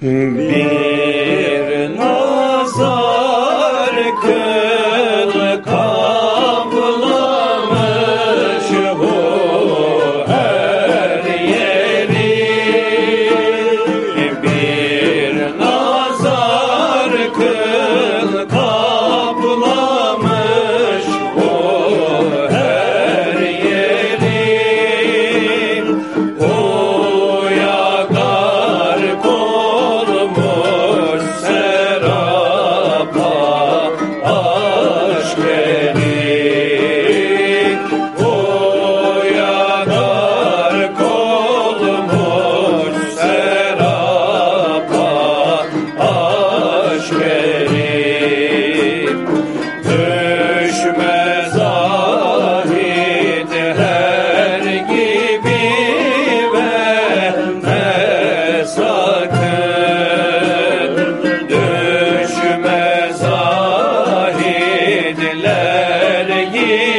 Be Yeah.